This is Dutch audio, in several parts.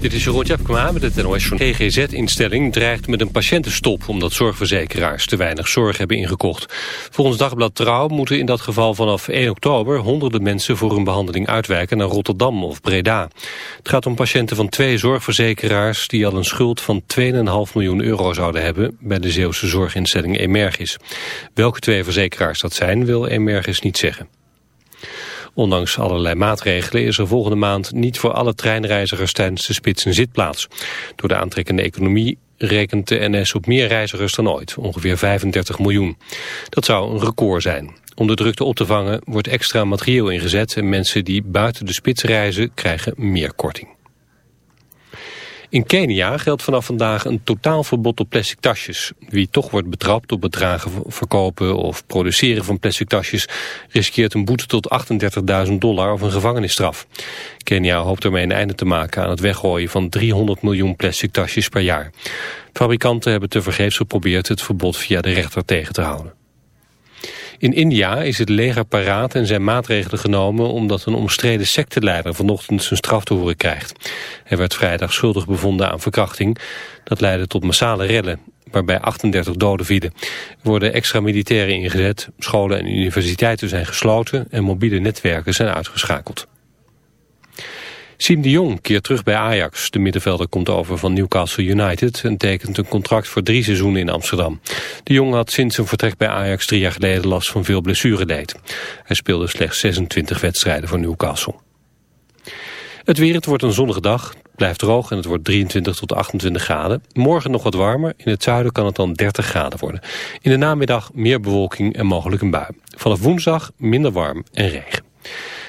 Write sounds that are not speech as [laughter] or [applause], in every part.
Dit is Jeroen Tjepkema met het NOS GGZ-instelling dreigt met een patiëntenstop... omdat zorgverzekeraars te weinig zorg hebben ingekocht. Volgens Dagblad Trouw moeten in dat geval vanaf 1 oktober... honderden mensen voor hun behandeling uitwijken naar Rotterdam of Breda. Het gaat om patiënten van twee zorgverzekeraars... die al een schuld van 2,5 miljoen euro zouden hebben... bij de Zeeuwse zorginstelling Emergis. Welke twee verzekeraars dat zijn, wil Emergis niet zeggen. Ondanks allerlei maatregelen is er volgende maand niet voor alle treinreizigers tijdens de spits een zitplaats. Door de aantrekkende economie rekent de NS op meer reizigers dan ooit, ongeveer 35 miljoen. Dat zou een record zijn. Om de drukte op te vangen wordt extra materieel ingezet en mensen die buiten de spits reizen krijgen meer korting. In Kenia geldt vanaf vandaag een totaalverbod op plastic tasjes. Wie toch wordt betrapt op het dragen, verkopen of produceren van plastic tasjes... riskeert een boete tot 38.000 dollar of een gevangenisstraf. Kenia hoopt ermee een einde te maken aan het weggooien van 300 miljoen plastic tasjes per jaar. Fabrikanten hebben tevergeefs geprobeerd het verbod via de rechter tegen te houden. In India is het leger paraat en zijn maatregelen genomen omdat een omstreden secteleider vanochtend zijn straf te horen krijgt. Hij werd vrijdag schuldig bevonden aan verkrachting. Dat leidde tot massale rellen, waarbij 38 doden vielen. Er worden extra militairen ingezet, scholen en universiteiten zijn gesloten en mobiele netwerken zijn uitgeschakeld. Siem de Jong keert terug bij Ajax. De middenvelder komt over van Newcastle United... en tekent een contract voor drie seizoenen in Amsterdam. De Jong had sinds zijn vertrek bij Ajax drie jaar geleden last van veel blessureleed. Hij speelde slechts 26 wedstrijden voor Newcastle. Het weer, het wordt een zonnige dag, blijft droog en het wordt 23 tot 28 graden. Morgen nog wat warmer, in het zuiden kan het dan 30 graden worden. In de namiddag meer bewolking en mogelijk een bui. Vanaf woensdag minder warm en regen.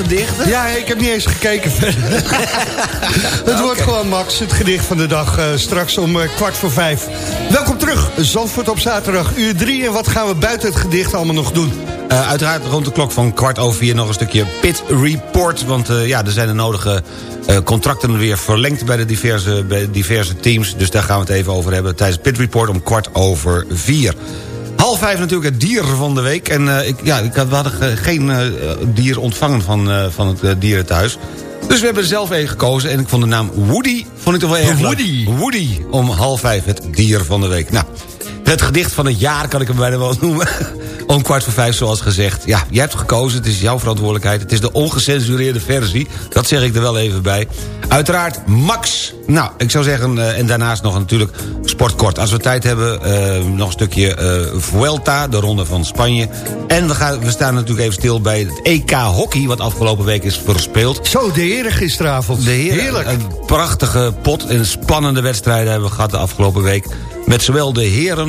Gedichten. Ja, ik heb niet eens gekeken verder. [laughs] het wordt gewoon Max, het gedicht van de dag, eh, straks om eh, kwart voor vijf. Welkom terug, Zandvoort op zaterdag, uur drie. En wat gaan we buiten het gedicht allemaal nog doen? Eh, uiteraard rond de klok van kwart over vier nog een stukje pit report. Want ja, er zijn de nodige contracten weer verlengd bij de diverse, bij diverse teams. Dus daar gaan we het even over hebben tijdens pit report om kwart over vier. Vijf natuurlijk het dier van de week. En eh, ik, ja, ik had, we hadden ge- geen eh, dier ontvangen van, eh, van het dierentuis. Dus we hebben er zelf een gekozen. En ik vond de naam Woody vond ik toch wel erg leuk. Woody. Woody, om half vijf het dier van de week. Nou, het gedicht van het jaar kan ik hem bijna wel [laughs] noemen. Om kwart voor vijf, zoals gezegd. Ja, jij hebt gekozen, het is jouw verantwoordelijkheid. Het is de ongecensureerde versie. Dat zeg ik er wel even bij. Uiteraard Max. Nou, ik zou zeggen, eh, en daarnaast nog natuurlijk sportkort. Als we tijd hebben, eh, nog een stukje eh, Vuelta, de ronde van Spanje. En we, gaan, we staan natuurlijk even stil bij het EK hockey... wat afgelopen week is verspeeld. Zo, de heren gisteravond. De heren, Heerlijk. Een prachtige pot en spannende wedstrijden hebben we gehad de afgelopen week. Met zowel de heren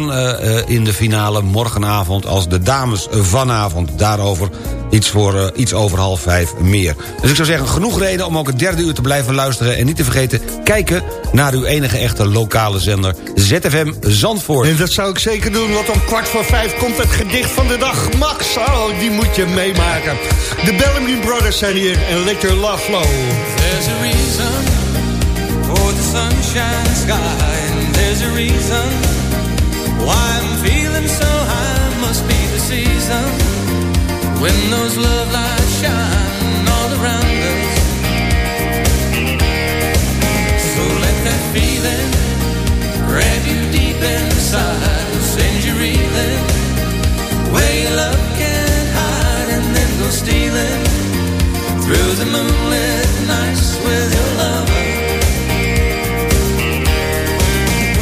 in de finale morgenavond als de dames vanavond. Daarover iets, voor, iets over half vijf meer. Dus ik zou zeggen, genoeg reden om ook het derde uur te blijven luisteren. En niet te vergeten, kijken naar uw enige echte lokale zender ZFM Zandvoort. En dat zou ik zeker doen, want om kwart voor vijf komt het gedicht van de dag. Max, oh, die moet je meemaken. De Bellamy Brothers zijn hier en Let Your Love Flow. There's a reason for the sunshine sky, and there's a reason why I'm feeling so high. Must be the season when those love lights shine all around us. You and then go steal Through the moonlit nights with your love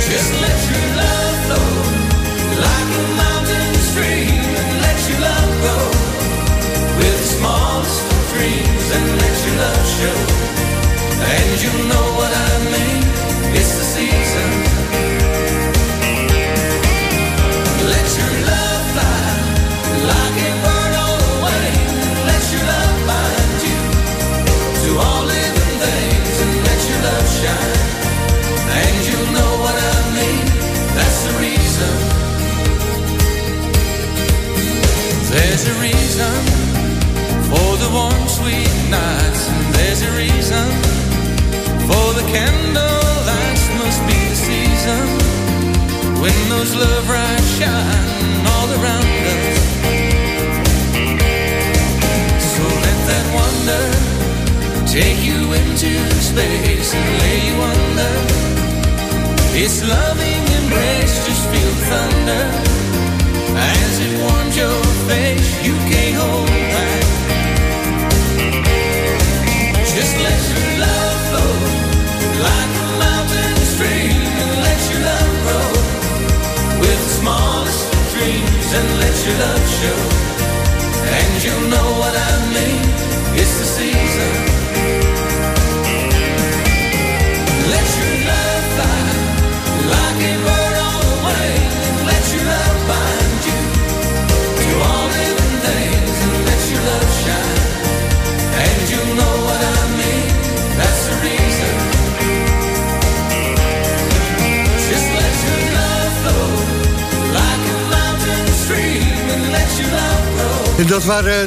Just let your love flow like a mountain stream And let your love go with smallest dreams and let your love show And you'll know what I mean. It's the season.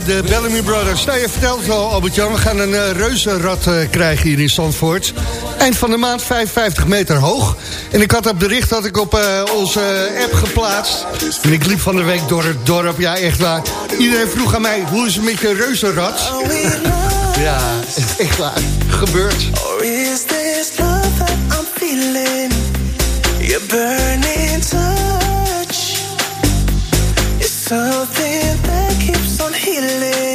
De Bellamy Brothers. Nou, je vertelt al, Albert-Jan, we gaan een uh, reuzenrad eh, krijgen hier in Zandvoort. Eind van de maand 55 meter hoog. En ik had dat bericht dat ik op eh, onze app geplaatst. En ik liep van de week door het dorp, ja echt waar. Iedereen vroeg aan mij, hoe is het met je reuzenrad? Ja, echt waar, gebeurt. Or is this love that I'm feeling? Your burning touch something feeling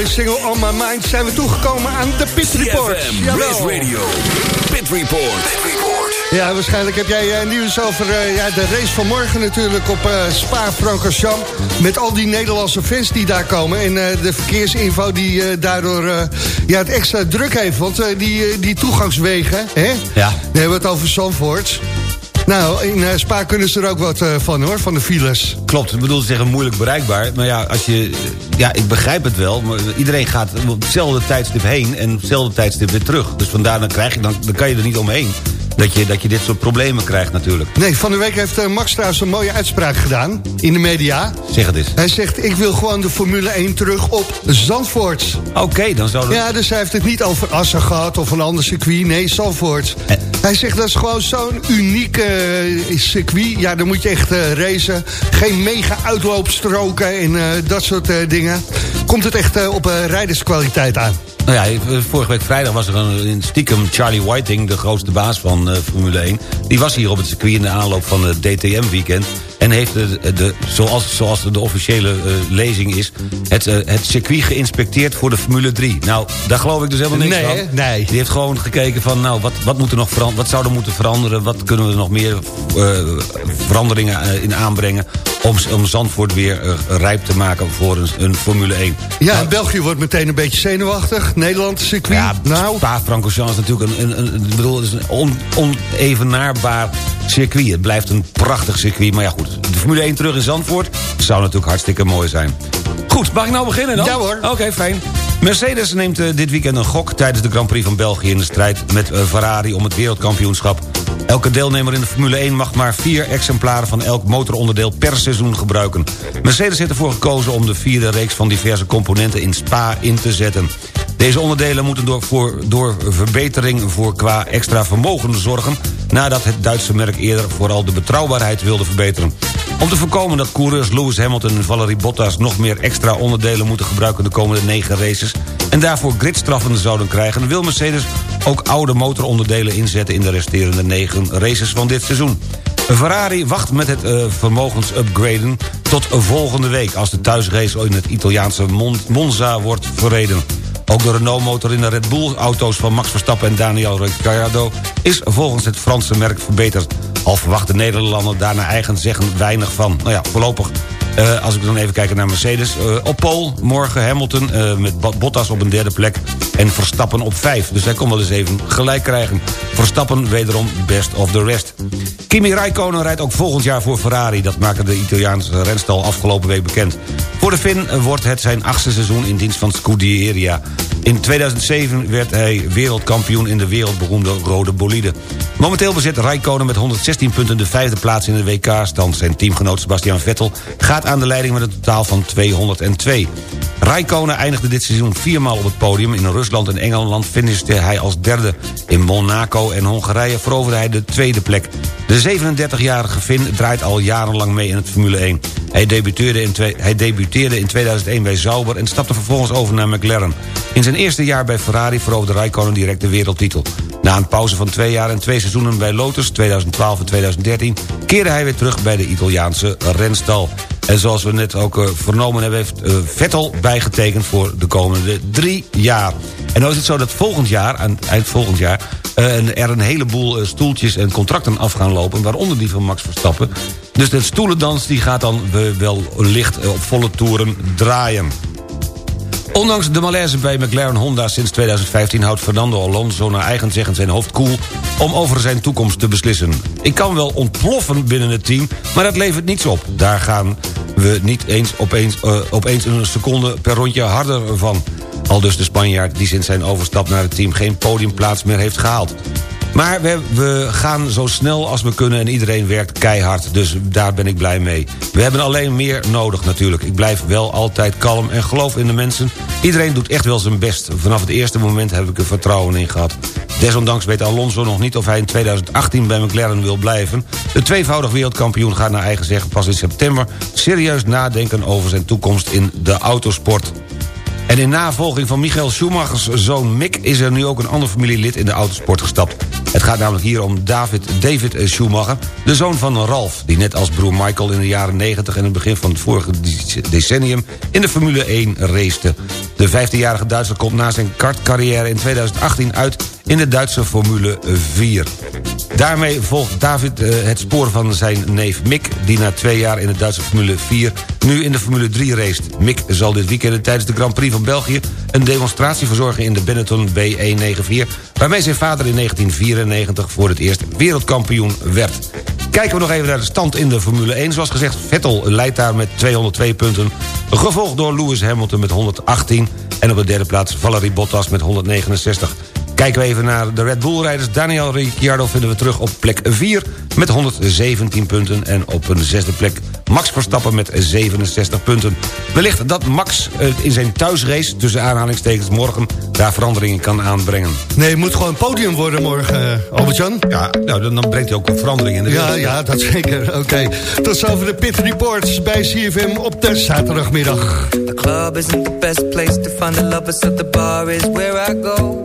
deze single On My Mind zijn we toegekomen aan de Pit Report. CFM. Race Radio, Pit Report. Pit Report. Ja, waarschijnlijk heb jij eh, nieuws over eh, ja, de race van morgen natuurlijk op eh Spa-Francorchamps. Met al die Nederlandse fans die daar komen. En eh, de verkeersinfo die eh, daardoor eh, ja, het extra druk heeft. Want die, die toegangswegen, hè? Ja. Dan hebben we het over Zandvoort. Nou, in Spa kunnen ze er ook wat van hoor, van de files. Klopt, ik bedoel te zeggen moeilijk bereikbaar. Maar ja, als je, ja, ik begrijp het wel. Maar iedereen gaat op hetzelfde tijdstip heen en op hetzelfde tijdstip weer terug. Dus vandaar, dan, krijg je, dan, dan kan je er niet omheen. Dat je, dat je dit soort problemen krijgt natuurlijk. Nee, van de week heeft eh, Max trouwens een mooie uitspraak gedaan in de media. Zeg het eens. Hij zegt, ik wil gewoon de Formule 1 terug op Zandvoort. Oké, dan zou dat... Ja, dus hij heeft het niet over Assen gehad of een ander circuit. Nee, Zandvoort. Hij zegt, dat is gewoon zo'n uniek eh, circuit. Ja, dan moet je echt eh, racen. Geen mega uitloopstroken en eh, dat soort dingen. Komt het echt op rijderskwaliteit aan. Nou ja, vorige week vrijdag was er een, stiekem Charlie Whiting... de grootste baas van Formule 1. Die was hier op het circuit in de aanloop van het DTM-weekend... en heeft, de, de, zoals, zoals de officiële eh, lezing is... Het, eh, het circuit geïnspecteerd voor de Formule 3. Nou, daar geloof ik dus helemaal niks Nee, van. Nee. Die heeft gewoon gekeken van, nou, wat, wat, moet er nog wat zou er moeten veranderen... wat kunnen we nog meer eh, veranderingen in aanbrengen... om, om Zandvoort weer rijp te maken voor een, een Formule 1. Ja, en België wordt meteen een beetje zenuwachtig. Nederland, circuit. Ja, nou, Spa-Francorchamps is natuurlijk een, een, een, bedoel, is een on, onevenaarbaar circuit. Het blijft een prachtig circuit. Maar ja goed, de Formule 1 terug in Zandvoort zou natuurlijk hartstikke mooi zijn. Goed, mag ik nou beginnen dan? Ja, hoor. Oké, fijn. Mercedes neemt eh, dit weekend een gok tijdens de Grand Prix van België... in de strijd met eh, Ferrari om het wereldkampioenschap. Elke deelnemer in de Formule 1 mag maar vier exemplaren... van elk motoronderdeel per seizoen gebruiken. Mercedes heeft ervoor gekozen om de vierde reeks van diverse componenten in Spa in te zetten. Deze onderdelen moeten door, voor, door verbetering voor qua extra vermogen zorgen... nadat het Duitse merk eerder vooral de betrouwbaarheid wilde verbeteren. Om te voorkomen dat coureurs Lewis Hamilton en Valerie Bottas... nog meer extra onderdelen moeten gebruiken de komende negen races... en daarvoor gridstraffen zouden krijgen... wil Mercedes ook oude motoronderdelen inzetten... in de resterende negen races van dit seizoen. Ferrari wacht met het eh, vermogensupgraden tot volgende week... als de thuisrace in het Italiaanse Mon- Monza wordt verreden. Ook de Renault-motor in de Red Bull-auto's van Max Verstappen en Daniel Ricciardo... is volgens het Franse merk verbeterd. Al verwacht de Nederlander daar naar eigen zeggen weinig van. Nou ja, voorlopig, eh, als ik dan even kijk naar Mercedes... eh, op pole, morgen Hamilton eh, met Bo- Bottas op een derde plek... en Verstappen op vijf. Dus hij kon wel eens even gelijk krijgen. Verstappen wederom best of the rest. Kimi Räikkönen rijdt ook volgend jaar voor Ferrari. Dat maakte de Italiaanse renstal afgelopen week bekend. Voor de Fin wordt het zijn achtste seizoen in dienst van Scuderia. In 2007 werd hij wereldkampioen in de wereldberoemde rode bolide. Momenteel bezit Räikkönen met 116 punten de vijfde plaats in de WK-stand. Zijn teamgenoot Sebastian Vettel gaat aan de leiding met een totaal van 202. Räikkönen eindigde dit seizoen viermaal op het podium. In Rusland en Engeland finishte hij als derde. In Monaco en Hongarije veroverde hij de tweede plek. De 37-jarige Finn draait al jarenlang mee in het Formule 1. Hij debuteerde, in hij debuteerde in 2001 bij Sauber en stapte vervolgens over naar McLaren. In zijn eerste jaar bij Ferrari veroverde Räikkönen direct de wereldtitel. Na een pauze van twee jaar en twee seizoenen bij Lotus, 2012 en 2013... keerde hij weer terug bij de Italiaanse renstal. En zoals we net ook eh, vernomen hebben... heeft eh, Vettel bijgetekend voor de komende drie jaar. En nou is het zo dat volgend jaar, aan eind volgend jaar... eh, er een heleboel stoeltjes en contracten af gaan lopen... waaronder die van Max Verstappen. Dus de stoelendans die gaat dan wel licht op volle toeren draaien. Ondanks de malaise bij McLaren Honda sinds 2015... houdt Fernando Alonso naar eigen zeggen zijn hoofd koel... om over zijn toekomst te beslissen. Ik kan wel ontploffen binnen het team, maar dat levert niets op. Daar gaan we niet eens opeens, eh, opeens een seconde per rondje harder van. Al dus de Spanjaard die sinds zijn overstap naar het team... geen podiumplaats meer heeft gehaald. Maar we, we gaan zo snel als we kunnen en iedereen werkt keihard. Dus daar ben ik blij mee. We hebben alleen meer nodig natuurlijk. Ik blijf wel altijd kalm en geloof in de mensen. Iedereen doet echt wel zijn best. Vanaf het eerste moment heb ik er vertrouwen in gehad. Desondanks weet Alonso nog niet of hij in 2018 bij McLaren wil blijven. De tweevoudig wereldkampioen gaat naar eigen zeggen pas in september... serieus nadenken over zijn toekomst in de autosport. En in navolging van Michael Schumachers zoon Mick... is er nu ook een ander familielid in de autosport gestapt. Het gaat namelijk hier om David, David Schumacher, de zoon van Ralf... die net als broer Michael in de jaren 90 en het begin van het vorige decennium... in de Formule 1 racete. De 15-jarige Duitser komt na zijn kartcarrière in 2018 uit in de Duitse Formule 4. Daarmee volgt David eh, het spoor van zijn neef Mick... die na twee jaar in de Duitse Formule 4 nu in de Formule 3 race. Mick zal dit weekend tijdens de Grand Prix van België... een demonstratie verzorgen in de Benetton B194... waarmee zijn vader in 1994 voor het eerst wereldkampioen werd. Kijken we nog even naar de stand in de Formule 1. Zoals gezegd, Vettel leidt daar met 202 punten... gevolgd door Lewis Hamilton met 118... en op de derde plaats Valerie Bottas met 169. Kijken we even naar de Red Bull-rijders. Daniel Ricciardo vinden we terug op plek 4 met 117 punten. En op een zesde plek Max Verstappen met 67 punten. Wellicht dat Max eh, in zijn thuisrace, tussen aanhalingstekens morgen... daar veranderingen kan aanbrengen. Nee, het moet gewoon podium worden morgen, eh, Albert-Jan. Ja, nou, dan, dan brengt hij ook verandering in de Ja, wereld. ja, dat [laughs] zeker. Oké. Tot zover de Pit Reports bij CFM op de zaterdagmiddag. The club isn't the best place to find the lovers, so the bar is where I go.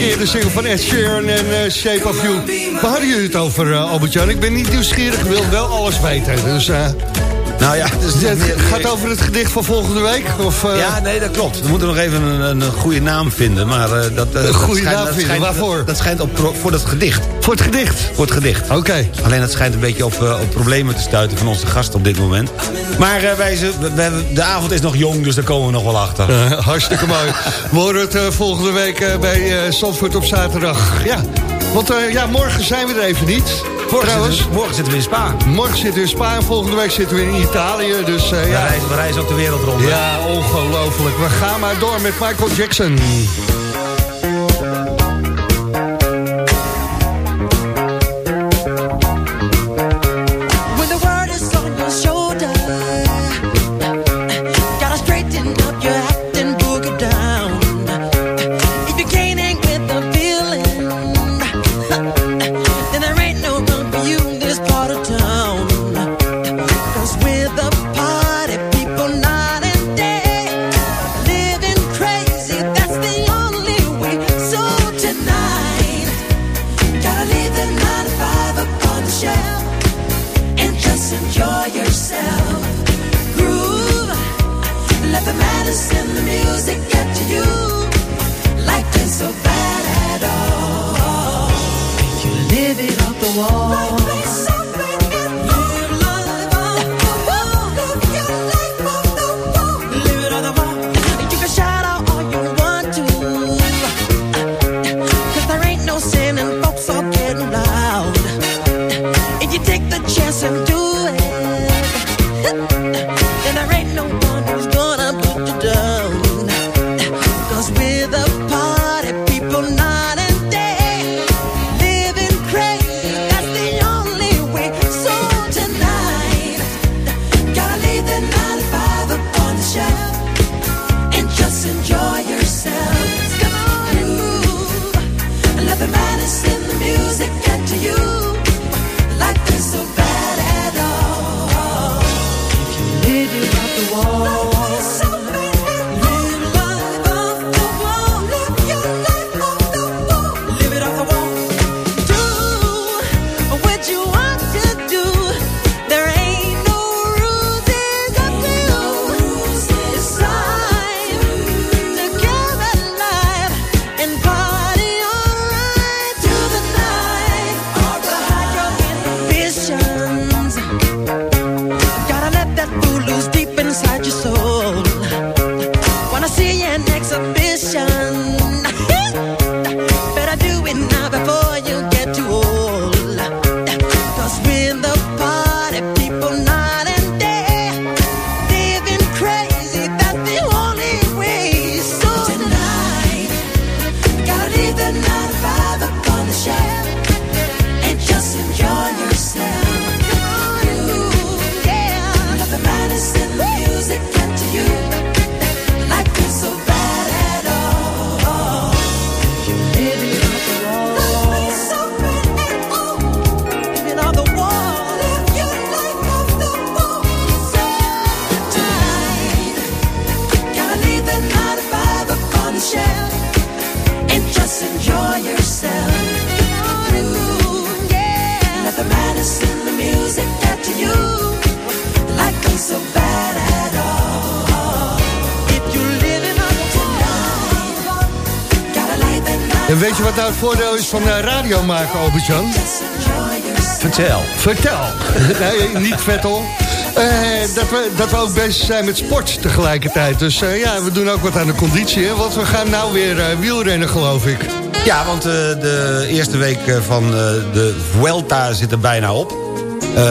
Keer, de single van Ed Sheeran en eh, Shape of You. Waar hadden jullie het over, eh, Albert-Jan? Ik ben niet nieuwsgierig, wil wel alles weten. Dus eh, Nou ja, dus het gaat over het gedicht van volgende week? Of, eh, Ja, nee, dat klopt. We moeten nog even een, een, goede naam vinden. Maar eh, dat, eh, Een dat goede schijnt- naam vinden, schijnt- waarvoor? Dat, dat schijnt op, voor dat gedicht. Voor het gedicht? Voor het gedicht. Oké. Alleen dat schijnt een beetje op, op problemen te stuiten van onze gast op dit moment. Maar wij, ze- we, de avond is nog jong, dus daar komen we nog wel achter. Hartstikke mooi. We horen het volgende week bij Zandvoort op zaterdag. Ja, want ja, morgen zijn we er even niet. Morgen Trouwens, zitten, we- morgen zitten we in Spa. morgen zitten we in Spa en volgende week zitten we in Italië. Dus eh, We, ja, reizen, we reizen ook de wereld rond. hè? ja, ongelooflijk. We gaan maar door met Michael Jackson. Voordeel is van eh, radio maken, Albert-Jan? Vertel. Vertel. [laughs] nee, niet Vettel. Eh, dat, we, dat we ook bezig zijn met sport tegelijkertijd. Dus eh, ja, we doen ook wat aan de conditie. Hè? Want we gaan nou weer eh, wielrennen, geloof ik. Ja, want de eerste week van de Vuelta zit er bijna op.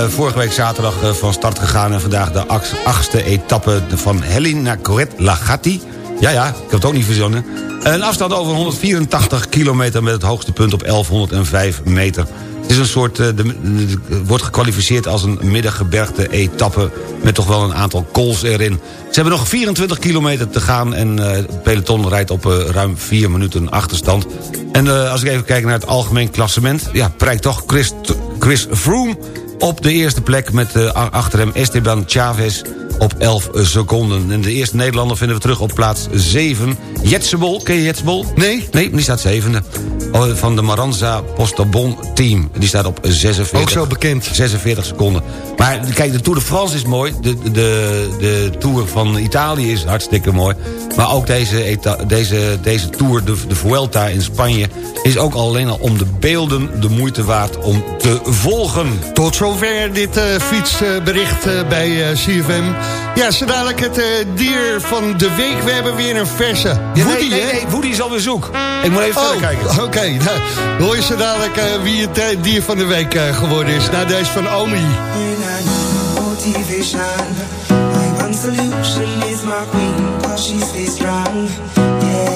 Vorige week zaterdag van start gegaan... en vandaag de ach- achtste etappe van Helena Corret Lagatti. Ja, ja, ik heb het ook niet verzonnen. Een afstand over 184 kilometer met het hoogste punt op 1105 meter. Het is een soort, eh, de, de- wordt gekwalificeerd als een middengebergte etappe... met toch wel een aantal calls erin. Ze hebben nog 24 kilometer te gaan... en eh, het peloton rijdt op eh, ruim 4 minuten achterstand. En als ik even kijk naar het algemeen klassement... ja, prijkt toch Chris, Chris Froome op de eerste plek... met achter hem Esteban Chavez op 11 seconden. En de eerste Nederlander vinden we terug op plaats 7. Jetsebol, ken je Jetsebol? Nee? Nee, die staat zevende. Oh, Van de Maranza Postobon team. Die staat op 46. Ook zo bekend. 46 seconden. Maar kijk, de Tour de France is mooi. De, de, de Tour van Italië is hartstikke mooi. Maar ook deze, deze, deze Tour, de, de Vuelta in Spanje... is ook alleen al om de beelden de moeite waard om te volgen. Tot zover dit eh, fietsbericht eh, bij eh, CFM. Ja, zo dadelijk het eh, dier van de week. We hebben weer een verse. Ja, Woody, nee, nee, hè? nee, Woody is alweer zoek. Ik moet even Oh, verder kijken. oké. nou, dan hoor je zo dadelijk eh, wie het eh, dier van de week eh, geworden is. Nou, deze van Omi. Motivation, my one solution is my queen, cause she stays strong. Yeah.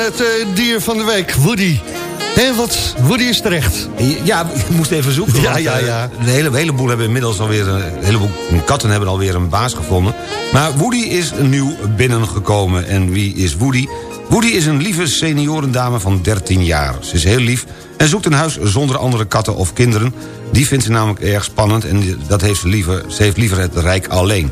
Het eh, dier van de week, Woody. En wat, Woody is terecht. Ja, ik moest even zoeken. Ja, ja, eh, ja. Een, hele, een heleboel hebben inmiddels alweer... Een, een heleboel katten hebben alweer een baas gevonden. Maar Woody is nieuw binnengekomen. En wie is Woody? Woody is een lieve seniorendame van 13 jaar. Ze is heel lief en zoekt een huis zonder andere katten of kinderen. Die vindt ze namelijk erg spannend en dat heeft ze, liever, ze heeft liever het rijk alleen.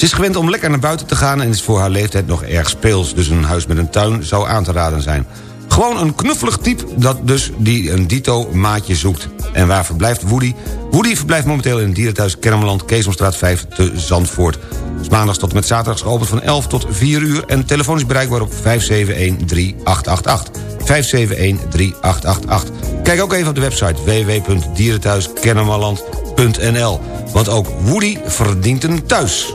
Ze is gewend om lekker naar buiten te gaan... en is voor haar leeftijd nog erg speels. Dus een huis met een tuin zou aan te raden zijn. Gewoon een knuffelig type dat dus die een dito maatje zoekt. En waar verblijft Woody? Woody verblijft momenteel in het dierenthuis Kermeland... Keesomstraat 5 te Zandvoort. Is maandags tot en met zaterdags geopend van 11 tot 4 uur... en telefonisch bereikbaar op 571-3888. 571-3888. Kijk ook even op de website www.dierenthuiskennemerland.nl. Want ook Woody verdient een thuis.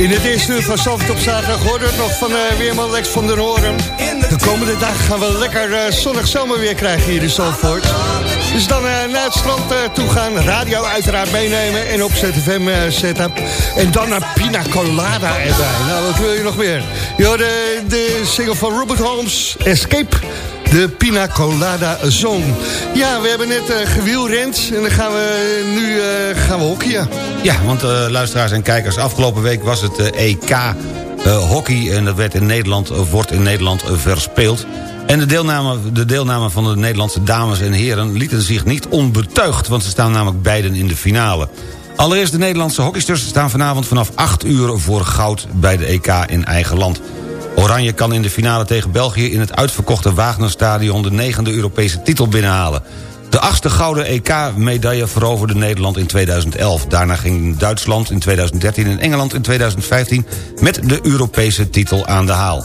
In het eerste uur van Zalvert op zaterdag hoorde het nog van eh, weerman Lex van der Hoorn. De komende dagen gaan we lekker eh, zonnig zomerweer krijgen hier in Zalvoort. Dus dan eh, naar het strand toe gaan, radio uiteraard meenemen en op ZFM setup. En dan naar Pina Colada erbij. Nou, wat wil je nog meer? Je de single van Robert Holmes, Escape. De Pina Colada Song. Ja, we hebben net eh gewielrend en dan gaan we nu eh, gaan we hockeyen. Ja, want eh, luisteraars en kijkers, afgelopen week was het eh, EK eh, hockey... en dat werd in Nederland, wordt in Nederland eh, verspeeld. En de deelname, de deelname van de Nederlandse dames en heren... lieten zich niet onbetuigd, want ze staan namelijk beiden in de finale. Allereerst de Nederlandse hockeysters staan vanavond vanaf 8 uur voor goud... bij de EK in eigen land. Oranje kan in de finale tegen België in het uitverkochte Wagnerstadion... de negende Europese titel binnenhalen. De achtste gouden EK-medaille veroverde Nederland in 2011. Daarna ging Duitsland in 2013 en Engeland in 2015... met de Europese titel aan de haal.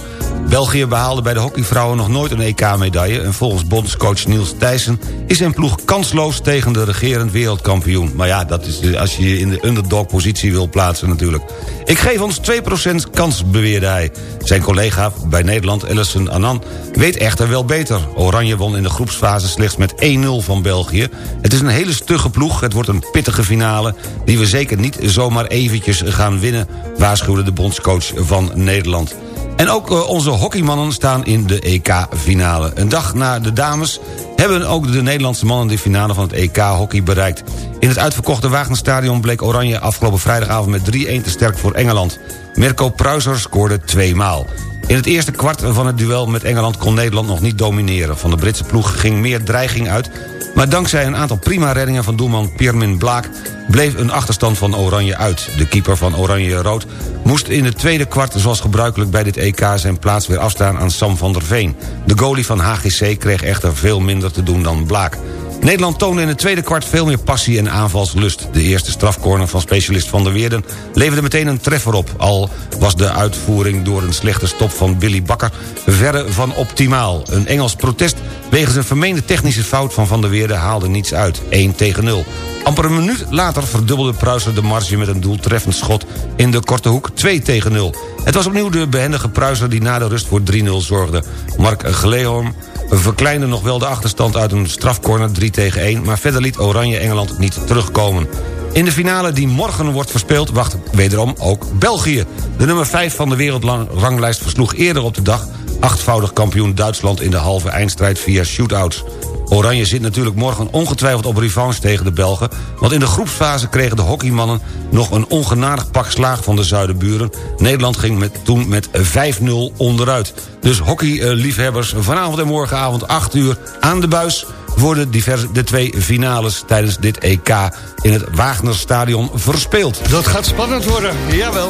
België behaalde bij de hockeyvrouwen nog nooit een EK-medaille... en volgens bondscoach Niels Thijssen is zijn ploeg kansloos... tegen de regerend wereldkampioen. Maar ja, dat is als je je in de underdog-positie wil plaatsen natuurlijk. Ik geef ons 2% kans, beweerde hij. Zijn collega bij Nederland, Ellison Anan, weet echter wel beter. Oranje won in de groepsfase slechts met 1-0 van België. Het is een hele stugge ploeg, het wordt een pittige finale... die we zeker niet zomaar eventjes gaan winnen... waarschuwde de bondscoach van Nederland. En ook eh, onze hockeymannen staan in de EK-finale. Een dag na de dames hebben ook de Nederlandse mannen... de finale van het EK-hockey bereikt. In het uitverkochte Wagenstadion bleek Oranje afgelopen vrijdagavond... met 3-1 te sterk voor Engeland. Mirko Pruiser scoorde twee maal. In het eerste kwart van het duel met Engeland kon Nederland nog niet domineren. Van de Britse ploeg ging meer dreiging uit... maar dankzij een aantal prima reddingen van doelman Piermin Blaak... bleef een achterstand van Oranje uit. De keeper van Oranje-Rood moest in het tweede kwart... zoals gebruikelijk bij dit EK zijn plaats weer afstaan aan Sam van der Veen. De goalie van HGC kreeg echter veel minder te doen dan Blaak. Nederland toonde in het tweede kwart veel meer passie en aanvalslust. De eerste strafcorner van specialist Van der Weerden leverde meteen een treffer op. Al was de uitvoering door een slechte stop van Billy Bakker verre van optimaal. Een Engels protest wegens een vermeende technische fout van Van der Weerden haalde niets uit. 1 tegen 0. Amper een minuut later verdubbelde Pruiser de marge met een doeltreffend schot in de korte hoek 2 tegen 0. Het was opnieuw de behendige Pruiser die na de rust voor 3-0 zorgde. Mark Gleehorn verkleinde nog wel de achterstand uit een strafcorner 3 tegen 1... maar verder liet Oranje Engeland niet terugkomen. In de finale die morgen wordt verspeeld wacht wederom ook België. De nummer 5 van de wereldranglijst versloeg eerder op de dag... achtvoudig kampioen Duitsland in de halve eindstrijd via shootouts. Oranje zit natuurlijk morgen ongetwijfeld op revanche tegen de Belgen... want in de groepsfase kregen de hockeymannen nog een ongenadig pak slaag van de zuidenburen. Nederland ging met, toen met 5-0 onderuit. Dus hockeyliefhebbers vanavond en morgenavond 8 uur aan de buis... voor de, diverse, de twee finales tijdens dit EK in het Wagnerstadion verspeeld. Dat gaat spannend worden, jawel.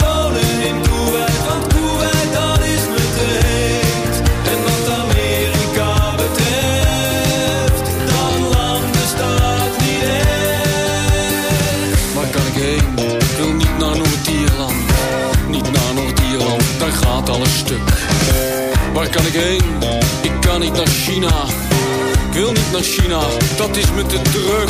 Ik wil niet naar China, dat is me te druk.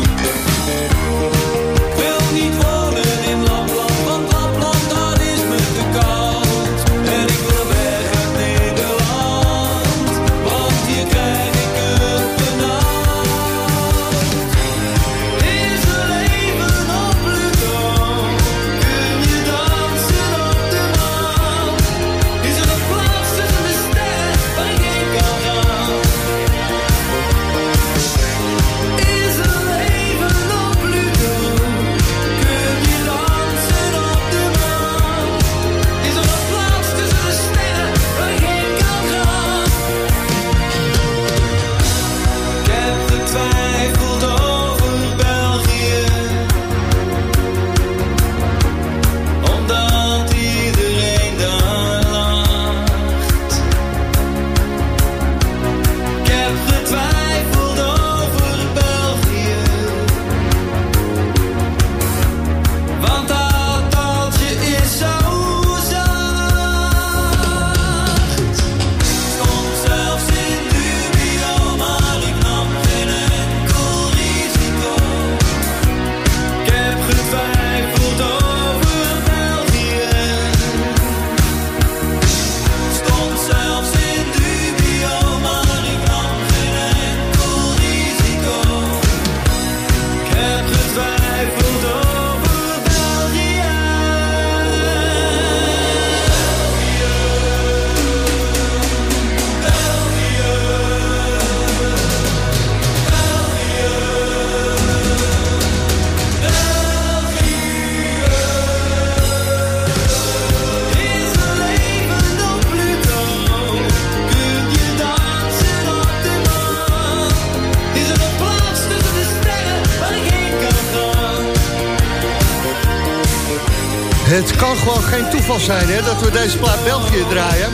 Het kan gewoon geen toeval zijn hè, dat we deze plaat België draaien.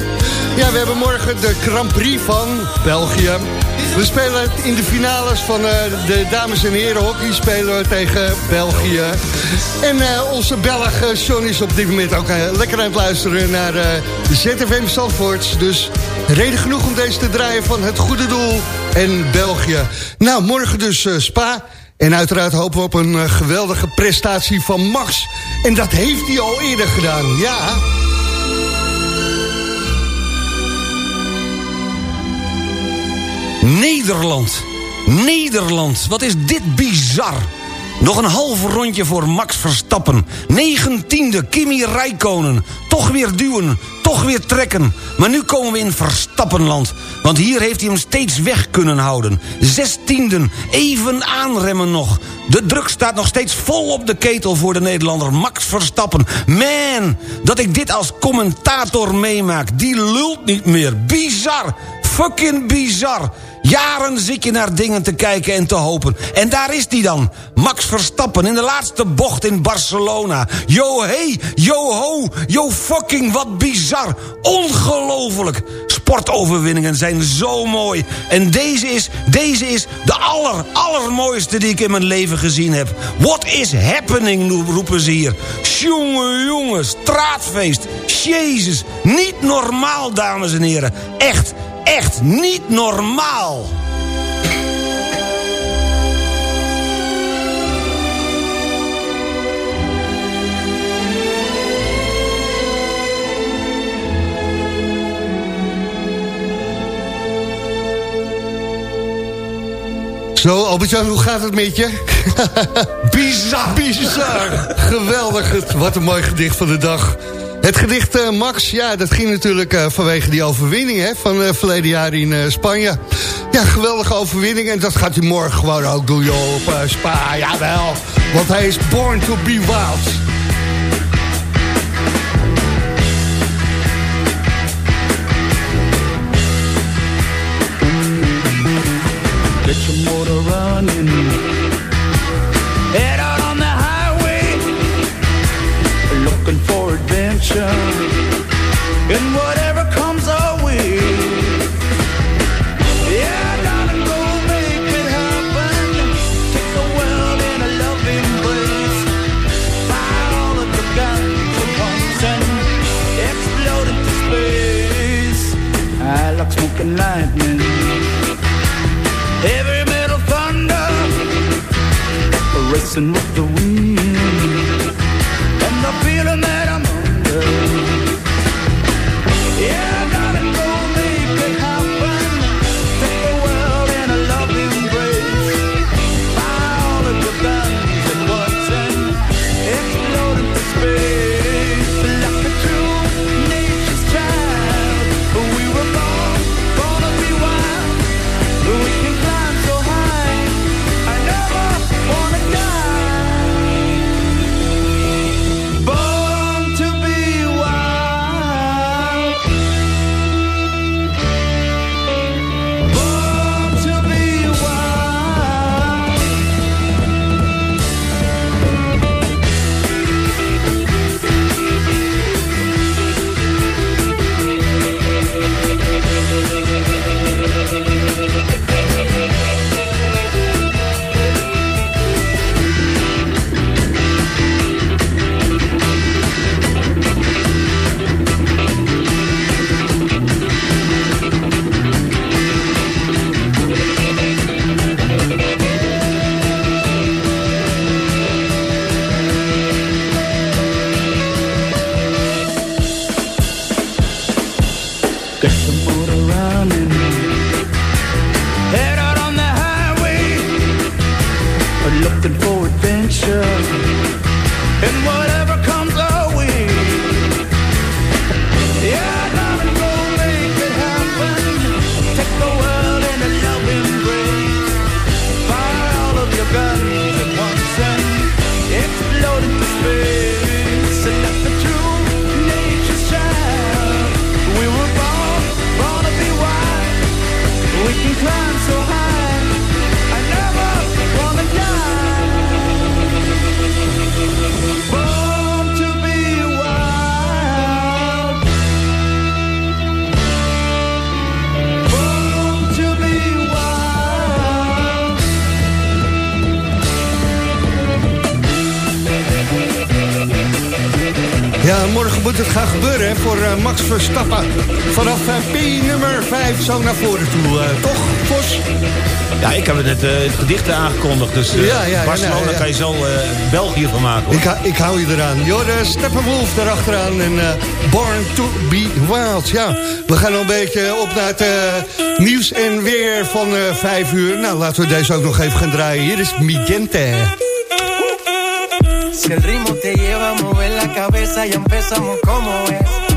Ja, we hebben morgen de Grand Prix van België. We spelen in de finales van eh, de dames en heren hockey spelen we tegen België. En eh, onze Belg eh, John is op dit moment ook eh, lekker aan het luisteren naar eh, de ZFM Zandvoort. Dus reden genoeg om deze te draaien van het goede doel en België. Nou, morgen dus eh, Spa. En uiteraard hopen we op een eh, geweldige prestatie van Max. En dat heeft hij al eerder gedaan, ja. Nederland. Nederland. Wat is dit bizar. Nog een half rondje voor Max Verstappen. Negentiende Kimi Räikkönen. Toch weer duwen, toch weer trekken. Maar nu komen we in Verstappenland. Want hier heeft hij hem steeds weg kunnen houden. Zestienden, even aanremmen nog. De druk staat nog steeds vol op de ketel voor de Nederlander Max Verstappen. Man, dat ik dit als commentator meemaak. Die lult niet meer. Bizar. Fucking bizar. Jaren zit je naar dingen te kijken en te hopen. En daar is die dan. Max Verstappen in de laatste bocht in Barcelona. Yo hey, yo ho, yo fucking wat bizar. Ongelooflijk. Sportoverwinningen zijn zo mooi. En deze is, deze is de aller, allermooiste die ik in mijn leven gezien heb. What is happening, roepen ze hier. Jongen, jongen, straatfeest. Jezus, niet normaal, dames en heren. Echt, echt niet normaal. Zo, Albert-Jan, hoe gaat het met je? [laughs] Bizar. Bizar. Geweldig. Het- Wat een mooi gedicht van de dag. Het gedicht eh, Max, ja, dat ging natuurlijk eh, vanwege die overwinning hè, van eh, verleden jaar in Spanje. Ja, geweldige overwinning en dat gaat hij morgen gewoon ook doen, joh, op Spa. Jawel, want hij is born to be wild. Running. Max Verstappen. Vanaf eh, P nummer 5 zo naar voren toe. eh, toch, Vos? Ja, ik heb het net eh, het gedicht aangekondigd. Dus Ja, ja, Barcelona nou, ja. kan je zo eh, België van maken. Hoor. Ik, ha- ik hou je eraan. Jorde Steppenwolf daarachteraan en Born to be Wild. Ja, we gaan nog een beetje op naar het nieuws en weer van eh 5 uur. Nou, laten we deze ook nog even gaan draaien. Hier is Migente. Si el ritmo te lleva a mover la cabeza y empezamos como es.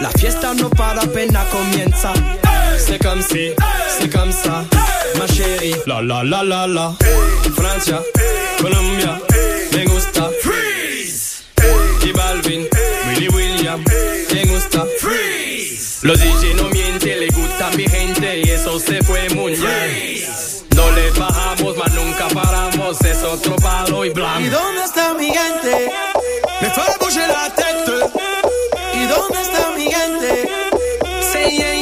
La fiesta no para apenas comienza. C'est comme si, c'est comme ça, ma chérie. La la la la la. Francia, Colombia, me gusta. Freeze. Y Balvin, Willy William, me gusta. Freeze. Los DJ no mienten, le gusta mi gente y eso se fue muy bien. No le bajamos, mas nunca paramos, es otro palo y blanco. ¿Y dónde está mi gente? Me fais bouger la tête. ¿Y dónde está mi gente? Say yeah.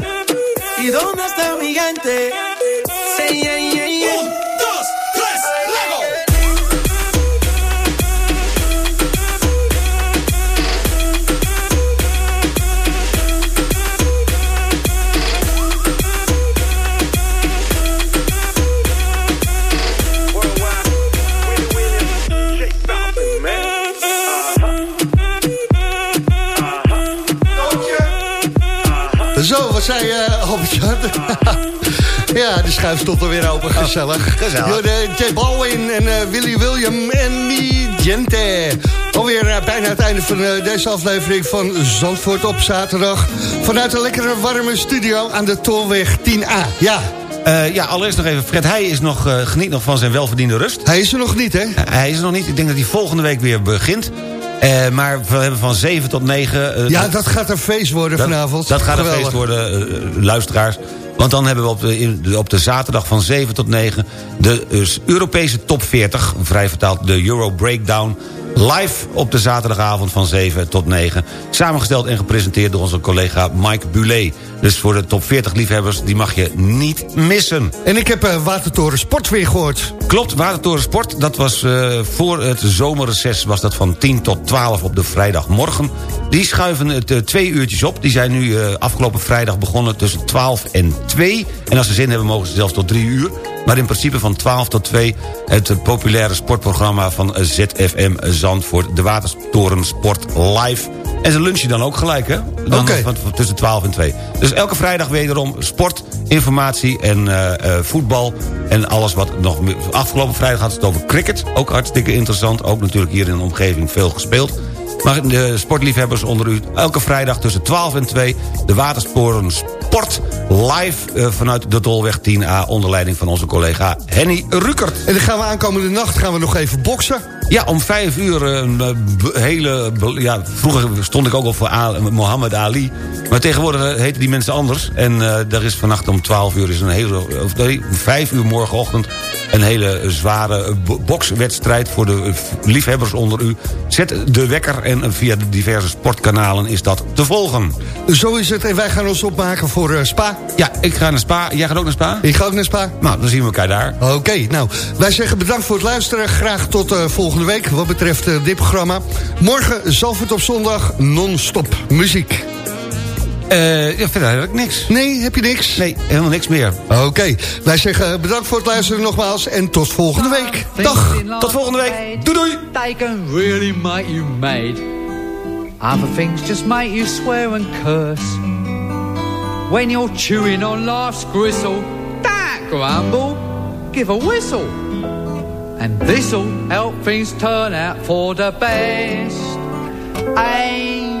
¿Y dónde está mi gente? [laughs] ja, de schuif stond er weer open. Gezellig. gezellig. De J Balwin en eh, Willy William en Mi Gente. Alweer eh, bijna het einde van eh, deze aflevering van Zandvoort op zaterdag. Vanuit een lekkere warme studio aan de Tolweg 10A. Ja, Eh, ja, allereerst nog even. Fred Heij is nog, geniet nog van zijn welverdiende rust. hij is er nog niet, hè? Hij is er nog niet. Ik denk dat hij volgende week weer begint. Eh, maar we hebben van 7 tot 9... eh, Ja, dat gaat een feest worden dat, vanavond. Dat gaat een Geweldig. feest worden, eh, luisteraars. Want dan hebben we op de, op de zaterdag van 7 tot 9... de Europese top 40, vrij vertaald de Euro Breakdown... live op de zaterdagavond van 7 tot 9. Samengesteld en gepresenteerd door onze collega Mike Bulet. Dus voor de top 40 liefhebbers, die mag je niet missen. En ik heb uh, Watertoren Sport weer gehoord. Klopt, Watertoren Sport, dat was uh, voor het zomerreces... was dat van 10 tot 12 op de vrijdagmorgen. Die schuiven het uh, twee uurtjes op. Die zijn nu afgelopen vrijdag begonnen tussen 12 en 2. En als ze zin hebben mogen ze zelfs tot 3 uur. Maar in principe van 12 tot 2 het populaire sportprogramma van ZFM Zandvoort. De Watertoren Sport Live. En ze lunchen dan ook gelijk, hè? Okay. van, tussen 12 en 2. Dus elke vrijdag wederom sport, informatie en uh, uh, voetbal. En alles wat nog... Afgelopen vrijdag had het over cricket. Ook hartstikke interessant. Ook natuurlijk hier in de omgeving veel gespeeld. Maar de sportliefhebbers onder u... elke vrijdag tussen 12 en 2... de Watersporen Sport live uh, vanuit de Tolweg 10A... onder leiding van onze collega Henny Rukert. En dan gaan we aankomende nacht gaan we nog even boksen. Ja, om vijf uur een hele... Ja, vroeger stond ik ook al voor Mohammed Ali. Maar tegenwoordig heten die mensen anders. En uh, er is vannacht om 12 uur, is een hele, of nee, vijf uur morgenochtend... een hele zware bokswedstrijd voor de liefhebbers onder u. Zet de wekker en via de diverse sportkanalen is dat te volgen. Zo is het en wij gaan ons opmaken voor uh, Spa. Ja, ik ga naar Spa. Jij gaat ook naar Spa? Ik ga ook naar Spa. Nou, dan zien we elkaar daar. Oké, okay, nou, wij zeggen bedankt voor het luisteren. Graag tot uh, volgende week wat betreft uh, dit programma. Morgen Zalvoort op zondag non-stop muziek. Uh, ja, verder heb ik niks. Nee, heb je niks? Nee, helemaal niks meer. Oké, okay. wij zeggen bedankt voor het luisteren nogmaals en tot volgende week. Dag! Tot volgende week. Doei doei! They can really make you mad. Other things just make you swear and curse. When you're chewing on life's gristle, that grumble, give a whistle. And this'll help things turn out for the best. And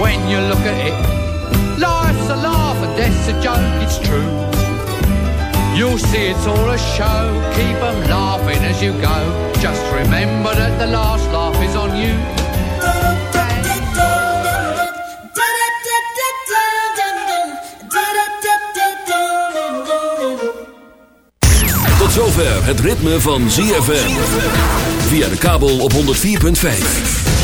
when you look at it. Life's a laugh and death's a joke, it's true. You'll see it's all a show, keep them laughing as you go. Just remember that the last laugh is on you. zover het ritme van ZFM. Via de kabel op 104.5.